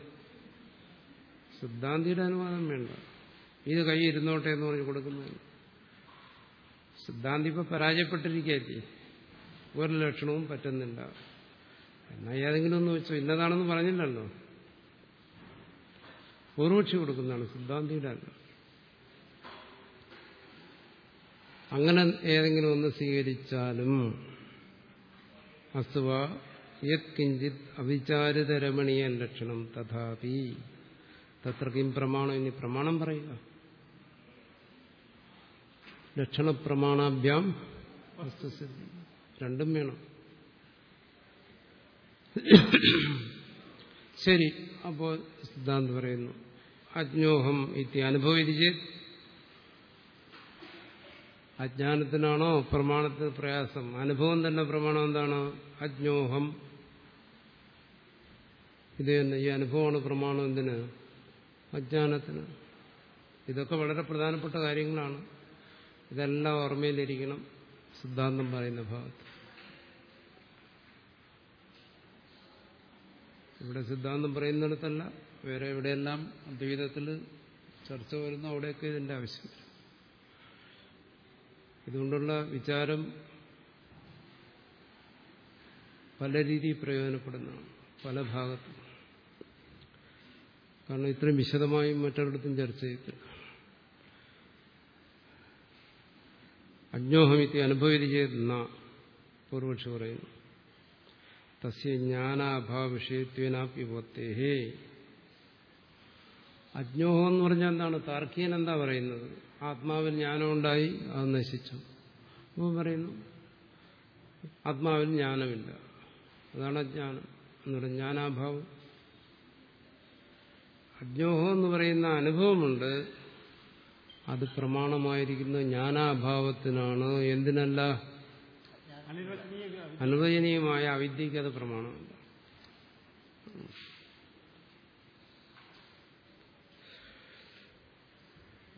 സിദ്ധാന്തിയുടെ അനുവാദം വേണ്ട. ഇത് കൈയിരുന്നോട്ടെ എന്ന് പറഞ്ഞ് കൊടുക്കുന്നു സിദ്ധാന്തി ഇപ്പൊ പരാജയപ്പെട്ടിരിക്കുകയല്ലേ? ഒരു ലക്ഷണവും പറ്റുന്നില്ല. എന്നാ ഏതെങ്കിലും ഒന്ന് വെച്ചോ ഇന്നതാണെന്ന് പറഞ്ഞില്ലല്ലോ. പൂർവക്ഷി കൊടുക്കുന്നതാണ് സിദ്ധാന്തിയുടെ അല്ല അങ്ങനെ ഏതെങ്കിലും ഒന്ന് സ്വീകരിച്ചാലും അസ്തുവ യത്കിഞ്ചിത് അവിചാരിത രമണീയ ലക്ഷണം തഥാപി. തത്രക്കും പ്രമാണം ഇനി പ്രമാണം പറയുക ലക്ഷണപ്രമാണാഭ്യാം വസ്തുസിദ്ധി രണ്ടും വേണം. ശരി അപ്പോൾ സിദ്ധാന്ത് പറയുന്നു അജ്ഞോഹം ഇത്തി അനുഭവിച്ച് അജ്ഞാനത്തിനാണോ പ്രമാണത്തിന് പ്രയാസം? അനുഭവം തന്നെ പ്രമാണം എന്താണ്? അജ്ഞോഹം. ഇത് തന്നെ ഈ അനുഭവമാണ് പ്രമാണം എന്തിന്? അജ്ഞാനത്തിന്. ഇതൊക്കെ വളരെ പ്രധാനപ്പെട്ട കാര്യങ്ങളാണ്. ഇതെല്ലാം ഓർമ്മയിലിരിക്കണം സിദ്ധാന്തം പറയുന്ന ഭാഗത്ത്. ഇവിടെ സിദ്ധാന്തം പറയുന്നിടത്തല്ല വേറെ എവിടെയെല്ലാം അദ്വൈതത്തിൽ ചർച്ച വരുന്നു അവിടെയൊക്കെ ഇതിന്റെ ആവശ്യം. വരും ഇതുകൊണ്ടുള്ള വിചാരം പല രീതിയിൽ പ്രയോജനപ്പെടുന്നതാണ് പല ഭാഗത്തും. കാരണം ഇത്രയും വിശദമായും മറ്റൊരിടത്തും ചർച്ച ചെയ്തിട്ടില്ല അജ്ഞോഹമിത്തി ചെയ്യുന്ന പൂർവക്ഷി പറയുന്നു തസ്യ ജ്ഞാനാഭാവ വിഷയത്വനാപ്യുപത്തേഹേ അജ്ഞോഹം എന്ന് പറഞ്ഞാൽ എന്താണ്? താർക്കികൻ എന്താ പറയുന്നത്? ആത്മാവിൽ ജ്ഞാനമുണ്ടായി അത് നശിച്ചു. അപ്പോൾ പറയുന്നു ആത്മാവിൽ ജ്ഞാനമില്ല. അതാണ് അജ്ഞാനം എന്ന് പറയുന്നത് ജ്ഞാനാഭാവം. അജ്ഞോഹം എന്ന് പറയുന്ന അനുഭവമുണ്ട്. അത് പ്രമാണമായിരിക്കുന്ന ജ്ഞാനാഭാവത്തിനാണ്. എന്തിനല്ല? അനുവചനീയമായ അവിദ്യക്ക് അത് പ്രമാണമല്ല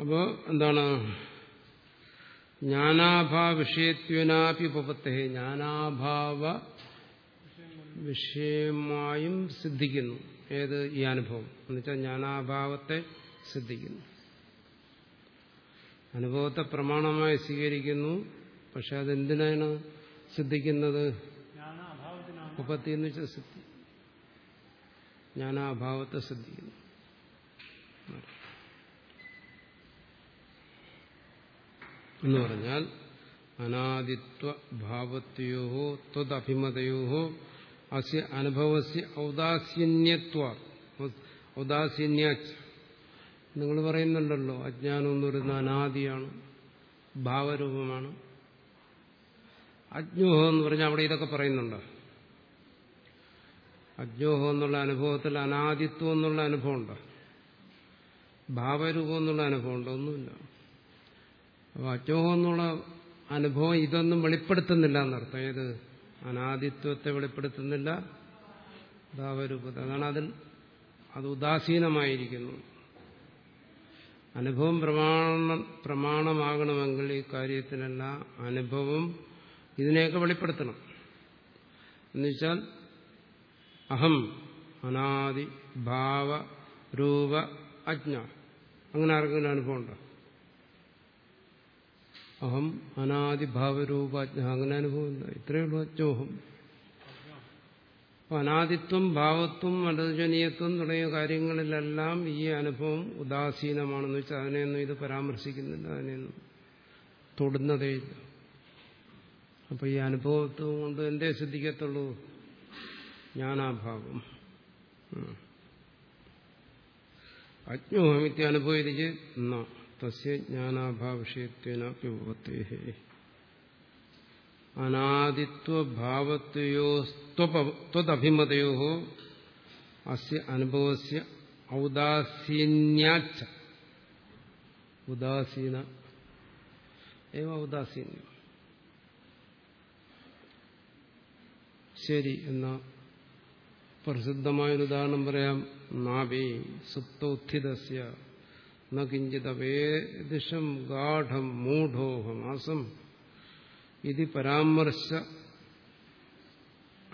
അപ്പോ എന്താണ്? ജ്ഞാനാഭാവ വിഷയത്വനാപി ഉപപത്തെ. ജ്ഞാനാഭാവ വിഷയമായും സിദ്ധിക്കുന്നു. ഏത്? ഈ അനുഭവം. എന്നുവെച്ചാൽ ജ്ഞാനാഭാവത്തെ സിദ്ധിക്കുന്നു. അനുഭവത്തെ പ്രമാണമായി സ്വീകരിക്കുന്നു. പക്ഷെ അതെന്തിനാണ് സിദ്ധിക്കുന്നത്? ഉപത്തി എന്ന് വെച്ചാൽ സിദ്ധി. ജ്ഞാനാഭാവത്തെ സിദ്ധിക്കുന്നു. എന്ന് പറഞ്ഞാൽ അനാദിത്വ ഭാവത്തെയോ ത്വതഭിമതയോ അസ്യ അനുഭവസ്യ ഔദാസീന്യത്വ ഔദാസീന്യ നിങ്ങൾ പറയുന്നുണ്ടല്ലോ അജ്ഞാനം എന്ന് പറയുന്ന അനാദിയാണ് ഭാവരൂപമാണ്. അജ്ഞോഹം എന്ന് പറഞ്ഞാൽ അവിടെ ഇതൊക്കെ പറയുന്നുണ്ടോ. അജ്ഞോഹം എന്നുള്ള അനുഭവത്തിൽ അനാദിത്വം എന്നുള്ള അനുഭവമുണ്ടോ. ഭാവരൂപം എന്നുള്ള അനുഭവമുണ്ടോ ഒന്നുമില്ല. അപ്പോൾ എന്നുള്ള അനുഭവം ഇതൊന്നും വെളിപ്പെടുത്തുന്നില്ല എന്നർത്ഥം. ഏത്? അനാദിത്വത്തെ വെളിപ്പെടുത്തുന്നില്ല. ഭാവരൂപത്തെ അതാണ് അതിൽ അത് ഉദാസീനമായിരിക്കുന്നു. അനുഭവം പ്രമാണ പ്രമാണമാകണമെങ്കിൽ ഈ കാര്യത്തിനല്ല അനുഭവം ഇതിനെയൊക്കെ വെളിപ്പെടുത്തണം. എന്നുവെച്ചാൽ അഹം അനാദി ഭാവ രൂപ അജ്ഞ. അങ്ങനെ ആർക്കെങ്കിലും അനുഭവം ഉണ്ടോ അഹം അനാദിഭാവരൂപാജ്ഞ അങ്ങനെ അനുഭവം അനുഭവമില്ല ഇത്രയേ ഉള്ളൂ അജ്ഞോഹം അനാദിത്വം ഭാവത്വം അനുജനീയത്വം തുടങ്ങിയ കാര്യങ്ങളിലെല്ലാം ഈ അനുഭവം ഉദാസീനമാണെന്ന് വെച്ചാൽ അതിനെയൊന്നും ഇത് പരാമർശിക്കുന്നില്ല അതിനെയൊന്നും തൊടുന്നതേയില്ല അപ്പൊ ഈ അനുഭവത്വം കൊണ്ട് എന്തേ സിദ്ധിക്കത്തുള്ളൂ? ജ്ഞാനാഭാവം. അജ്ഞോഹമിത്യ അനുഭവിച്ച് ന തസ്യ ജ്ഞാനാഭാവവിഷയത്വനപ്യുപത്തേ അനാദിത്വഭാവത്വയോസ്ത്വതഭിമതയോ അസ്യ അനുഭവസ്യ ഔദാസീന്യാച്ച ഉദാസീന ഏവ ഔദാസീന്യം ശരി എന്ന പ്രസിദ്ധമായൊരു ഉദാഹരണം പറയാം. നാഭി സുപ്തോത്ഥിതസ്യ ന കിഞ്ചിതവേദിഷം ഗാഠം മൂഢോഹമാസം ഇതി പരാമർശ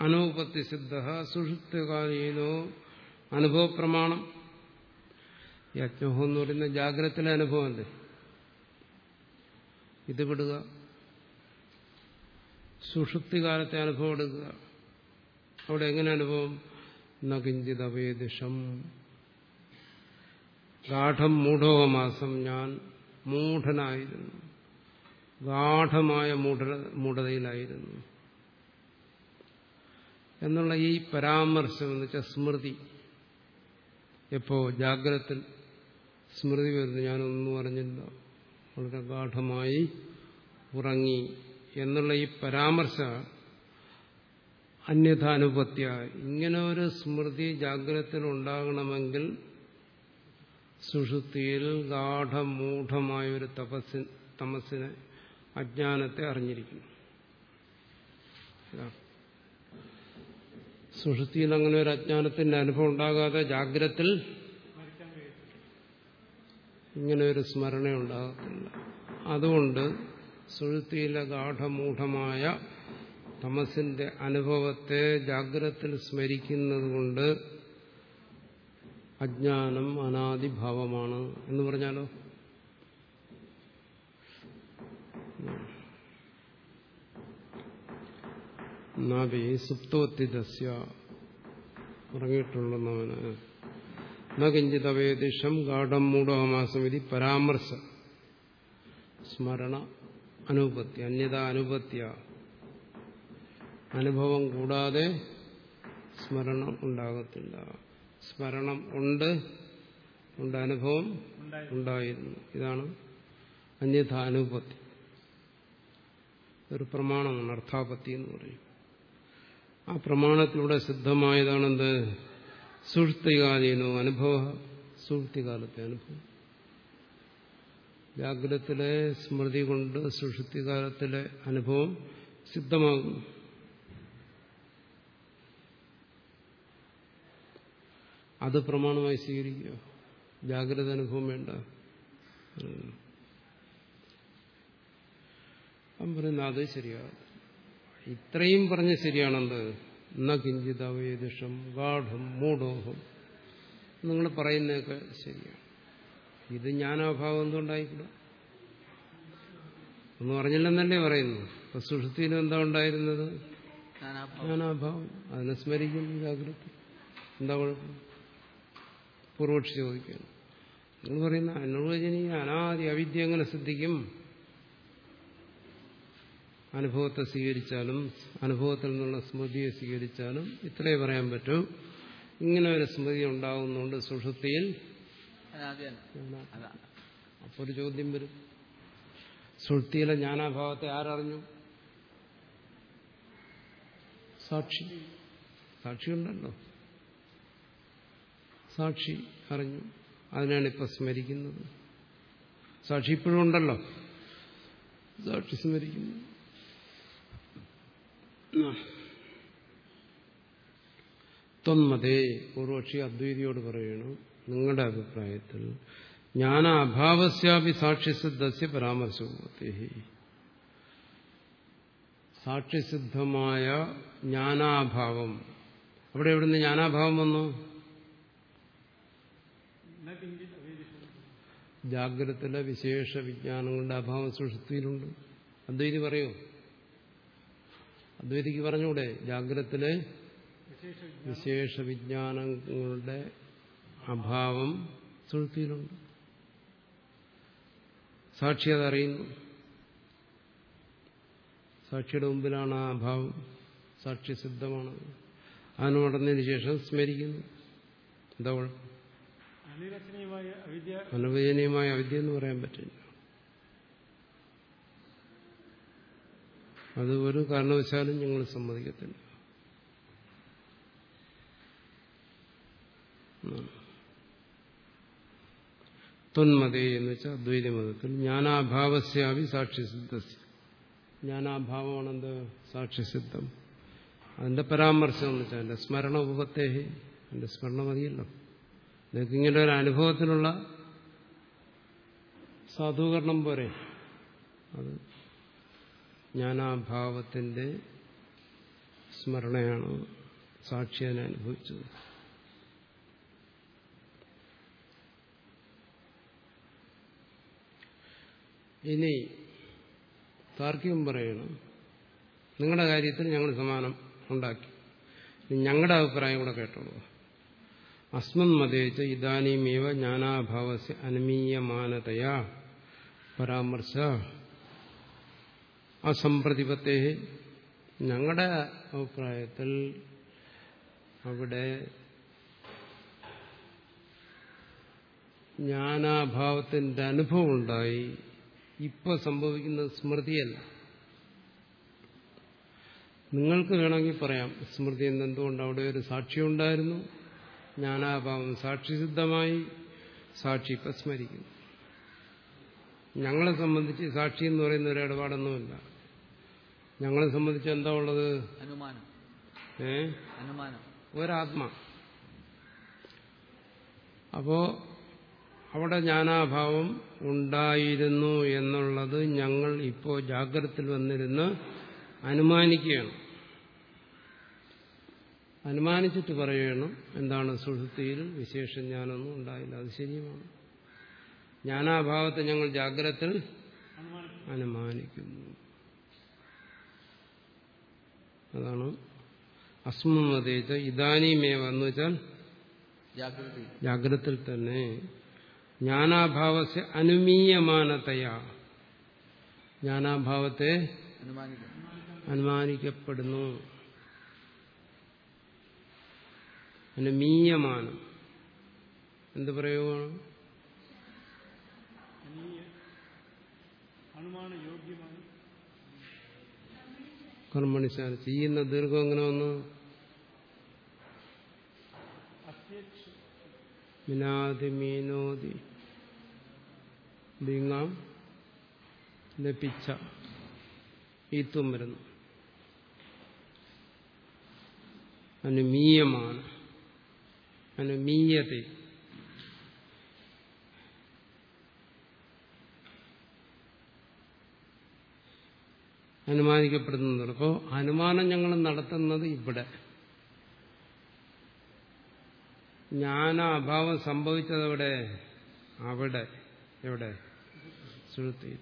അനൂപത്തി സിദ്ധ സുഷുപ്തകാലീനോ അനുഭവപ്രമാണം യജ്ഞോഹം എന്ന് പറയുന്ന ജാഗ്രതത്തിലെ അനുഭവമല്ലേ ഇത് വിടുക സുഷുപ്തികാലത്തെ അനുഭവം എടുക്കുക. അവിടെ എങ്ങനെ അനുഭവം? നകിഞ്ചിത് അവേദിഷം ഗാഠം മൂഢോ മാസം ഞാൻ മൂഢനായിരുന്നു. ഗാഠമായ മൂഢ മൂഢതയിലായിരുന്നു. എന്നുള്ള ഈ പരാമർശം എന്ന് വെച്ചാൽ സ്മൃതി. എപ്പോ ജാഗ്രത്തിൽ സ്മൃതി വരുന്നു ഞാനൊന്നും അറിഞ്ഞില്ല. വളരെ ഗാഠമായി ഉറങ്ങി എന്നുള്ള ഈ പരാമർശ അന്യഥാനുപത്യ. ഇങ്ങനെ ഒരു സ്മൃതി ജാഗ്രതത്തിൽ ഉണ്ടാകണമെങ്കിൽ സുഷുപ്തിയിൽ ഗാഠമൂഢമായ ഒരു തപസ്സി തമസ്സിനെ അജ്ഞാനത്തെ അറിഞ്ഞിരിക്കുന്നു. സുഷുതിയിൽ അങ്ങനെ ഒരു അജ്ഞാനത്തിന്റെ അനുഭവം ഉണ്ടാകാതെ ജാഗ്രത്തിൽ ഇങ്ങനെ ഒരു സ്മരണ ഉണ്ടാകത്തില്ല. അതുകൊണ്ട് സുഷുതിയിലെ ഗാഠമൂഢമായ തമസിന്റെ അനുഭവത്തെ ജാഗ്രത്തിൽ സ്മരിക്കുന്നത് കൊണ്ട് അജ്ഞാനം അനാദിഭാവമാണ് എന്ന് പറഞ്ഞാലോ? നാഭി സുപ്തോത്തിദസ്യ. ഉറങ്ങിയിട്ടുള്ളവന്. ന കിഞ്ചിത് അവേദിഷം ഗാഠം മൂഢമാസം ഇതി പരാമർശ. സ്മരണ അനുപത്തി അന്യത അനുപത്യ. അനുഭവം കൂടാതെ സ്മരണം ഉണ്ടാകത്തില്ല. സ്മരണം ഉണ്ട് ഉണ്ട് അനുഭവം ഉണ്ടായിരുന്നു. ഇതാണ് അന്യഥ അനുപത്തി ഒരു പ്രമാണമാണ് അർത്ഥാപത്തി എന്ന് പറയും. ആ പ്രമാണത്തിലൂടെ സിദ്ധമായതാണെന്ത്? സുഷ്ടികാലീനോ അനുഭവ സുഷ്ടികാലത്തെ അനുഭവം. ജാഗ്രതത്തിലെ സ്മൃതി കൊണ്ട് സുഷുപ്തികാലത്തിലെ അനുഭവം സിദ്ധമാകുന്നു. അത് പ്രമാണമായി സ്വീകരിക്കുക. ജാഗ്രത അനുഭവം വേണ്ട. അവൻ പറയുന്നത് അത് ശരിയാണ് ഇത്രയും പറഞ്ഞ് ശരിയാണെന്ത്? ന കിഞ്ചിത് അവേദിഷം ഗാഠം മൂഢോഹം. നിങ്ങൾ പറയുന്നതൊക്കെ ശരിയാണ് ഇത് ജ്ഞാനാഭാവം എന്തുണ്ടായിക്കൂടാ ഒന്നും അറിഞ്ഞില്ലെന്നല്ലേ പറയുന്നു. അപ്പൊ സുഷുതിയിലും എന്താ ഉണ്ടായിരുന്നത്? ഞാനാഭാവം അതിനെ സ്മരിക്കുന്നു ജാഗ്രത. എന്താ കുഴപ്പം? പൂർവക്ഷി ചോദിക്കുകയാണ് നിങ്ങൾ പറയുന്ന അനുവചനീയ അനാദി അവിദ്യ എങ്ങനെ സിദ്ധിക്കും അനുഭവത്തെ സ്വീകരിച്ചാലും അനുഭവത്തിൽ നിന്നുള്ള സ്മൃതിയെ സ്വീകരിച്ചാലും ഇത്രേ പറയാൻ പറ്റൂ. ഇങ്ങനെ ഒരു സ്മൃതി ഉണ്ടാകുന്നുണ്ട് സുഷുപ്തിയിൽ. അപ്പോൾ ഒരു ചോദ്യം വരും. സുഷുപ്തിയിലെ ജ്ഞാനാഭാവത്തെ ആരറിഞ്ഞു? സാക്ഷി. സാക്ഷിയുണ്ടല്ലോ. സാക്ഷി അറിഞ്ഞു. അതിനാണ് ഇപ്പൊ സ്മരിക്കുന്നത്. സാക്ഷി ഇപ്പോഴും ഉണ്ടല്ലോ. സാക്ഷി സ്മരിക്കുന്നു. ത്വന്മതേ പൂർവക്ഷി അദ്വൈതിയോട് പറയണം. നിങ്ങളുടെ അഭിപ്രായത്തിൽ ജ്ഞാനാഭാവസ്യാപി സാക്ഷ്യസിദ്ധസ്യ പരാമർശത്തെ സാക്ഷ്യസിദ്ധമായ ജ്ഞാനാഭാവം. അവിടെ എവിടുന്ന് ജ്ഞാനാഭാവം വന്നു ന കിഞ്ചിത് അവേദിഷം ജാഗ്രതത്തിലെ വിശേഷ വിജ്ഞാനങ്ങളുടെ അഭാവം സുഷുപ്തിയിലുണ്ട് അദ്വൈതി പറയൂ? അദ്വൈതിക്ക് പറഞ്ഞൂടെ? ജാഗ്രതത്തിലെ വിശേഷ വിജ്ഞാനങ്ങളുടെ അഭാവം സുഷുപ്തിയിലുണ്ട് സാക്ഷി അതറിയുന്നു. സാക്ഷിയുടെ മുമ്പിലാണ് ആ അഭാവം. സാക്ഷി സിദ്ധമാണ്. അതിന് നടന്നതിന് ശേഷം സ്മരിക്കുന്നു. എന്താ കുഴപ്പം? അനുവചനീയമായ അവിദ്യ എന്ന് പറയാൻ പറ്റില്ല. അത് ഒരു കാരണവശാലും ഞങ്ങൾ സമ്മതിക്കത്തില്ല. തൊന്മതേ എന്ന് വെച്ചാൽ അദ്വൈത മതത്തിൽ ജ്ഞാനാഭാവസ്യാവി സാക്ഷ്യസിദ്ധ ജ്ഞാനാഭാവമാണെന്ത്? സാക്ഷ്യസിദ്ധം. അതിന്റെ പരാമർശം എന്ന് വെച്ചാൽ എന്റെ സ്മരണ ഉപത്തെ എന്റെ സ്മരണ മതിയല്ലോ നിങ്ങൾക്ക് ഇങ്ങനെ ഒരു അനുഭവത്തിലുള്ള സാധൂകരണം പോരെ. അത് ജ്ഞാനാഭാവത്തിന്റെ സ്മരണയാണ് സാക്ഷി അനുഭവിച്ചത്. ഇനി താർക്കികം പറയണം നിങ്ങളുടെ കാര്യത്തിൽ ഞങ്ങൾ സമാനം ഉണ്ടാക്കി. ഞങ്ങളുടെ അഭിപ്രായം കൂടെ കേട്ടോളൂ. അസ്മൻ മതേച്ച ഇതാനീമേവ ജ്ഞാനാഭാവസ്യ അനുമീയമാനതയാ പരാമർശ അസംപ്രതിപത്തെ ഞങ്ങളുടെ അഭിപ്രായത്തിൽ അവിടെ ജ്ഞാനാഭാവത്തിന്റെ അനുഭവം ഉണ്ടായി ഇപ്പൊ സംഭവിക്കുന്നത് സ്മൃതിയല്ല. നിങ്ങൾക്ക് വേണമെങ്കിൽ പറയാം സ്മൃതി എന്നെന്തുകൊണ്ട് അവിടെ ഒരു സാക്ഷി ഉണ്ടായിരുന്നു ജ്ഞാനാഭാവം സാക്ഷിസിദ്ധമായി സാക്ഷി ഇപ്പം സ്മരിക്കുന്നു ഞങ്ങളെ സംബന്ധിച്ച് സാക്ഷി എന്ന് പറയുന്ന ഒരു ഇടപാടൊന്നുമില്ല. ഞങ്ങളെ സംബന്ധിച്ച് എന്താ ഉള്ളത്? അനുമാനം. ഏ? അനുമാനം. ഒരാത്മ. അപ്പോ അവിടെ ജ്ഞാനാഭാവം ഉണ്ടായിരുന്നു എന്നുള്ളത് ഞങ്ങൾ ഇപ്പോൾ ജാഗ്രതത്തിൽ വന്നിരുന്ന് അനുമാനിക്കുകയാണ്. അനുമാനിച്ചിട്ട് പറയണം എന്താണ് സുഹൃത്തിയിലും വിശേഷം ഞാനൊന്നും ഉണ്ടായില്ല. അത് ശരിയുമാണ്. ജ്ഞാനാഭാവത്തെ ഞങ്ങൾ ജാഗ്രത്തിൽ അനുമാനിക്കുന്നു. അതാണ് അസ്മതേച്ച ഇതാനീമേവ എന്ന് വെച്ചാൽ ജാഗ്രത ജാഗ്രതത്തിൽ തന്നെ. ജ്ഞാനാഭാവത്തെ അനുമീയമാനതയാ. ജ്ഞാനാഭാവത്തെ അനുമാനിക്കാം അനുമാനിക്കപ്പെടുന്നു മീയമാണ്. എന്ത് പ്രയോഗമാണ്? കർമ്മണിശാല ചെയ്യുന്ന ദീർഘം എങ്ങനെ വന്നു? മിനാതി മീനോതി ദീങ്ങാം ലപിച്ച ഈത്വം വരുന്നു. അനുമീയമാണ് അനുമീയത അനുമാനിക്കപ്പെടുന്നുണ്ട് അപ്പോൾ അനുമാനം ഞങ്ങൾ നടത്തുന്നത് ഇവിടെ. ജ്ഞാന അഭാവം സംഭവിച്ചതവിടെ അവിടെ. എവിടെ? സുഹൃത്തിയിൽ.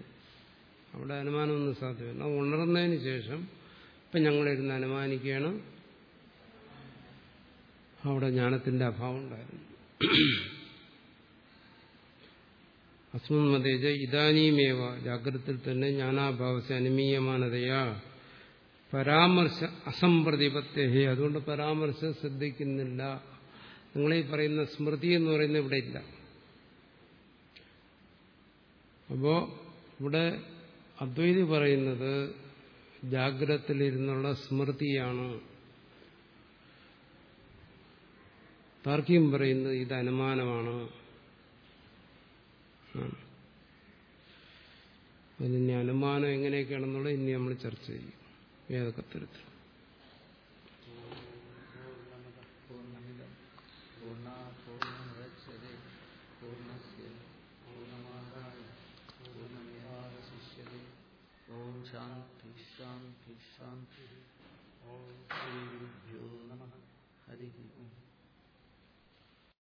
അവിടെ അനുമാനമൊന്നും സാധ്യമല്ല. ഉണർന്നതിന് ശേഷം ഇപ്പം ഞങ്ങളിരുന്ന് അനുമാനിക്കുകയാണ്. അവിടെ ജ്ഞാനത്തിന്റെ അഭാവം ഉണ്ടായിരുന്നു അസ്മന്മതേജ ഇതാനീമേവ ജാഗ്രതത്തിൽ തന്നെ ജ്ഞാനാഭാവസ അനുമീയമാനതയാ പരാമർശ അസംപ്രതിപത്തേഹി അതുകൊണ്ട് പരാമർശം ശ്രദ്ധിക്കുന്നില്ല. നിങ്ങളീ പറയുന്ന സ്മൃതി എന്ന് പറയുന്നത് ഇവിടെ ഇല്ല. അപ്പോ ഇവിടെ അദ്വൈതി പറയുന്നത് ജാഗ്രതത്തിലിരുന്നുള്ള സ്മൃതിയാണ്. താർക്കികം പറയുന്നത് ഇത് അനുമാനമാണ് അതിന് അനുമാനം എങ്ങനെയൊക്കെയാണെന്നുള്ളത് ഇനി നമ്മൾ ചർച്ച ചെയ്യും ഏതൊക്കെ തരത്തിൽ ശാന്തി ശാന്തി ശാന്തി ഓം ശ്രീ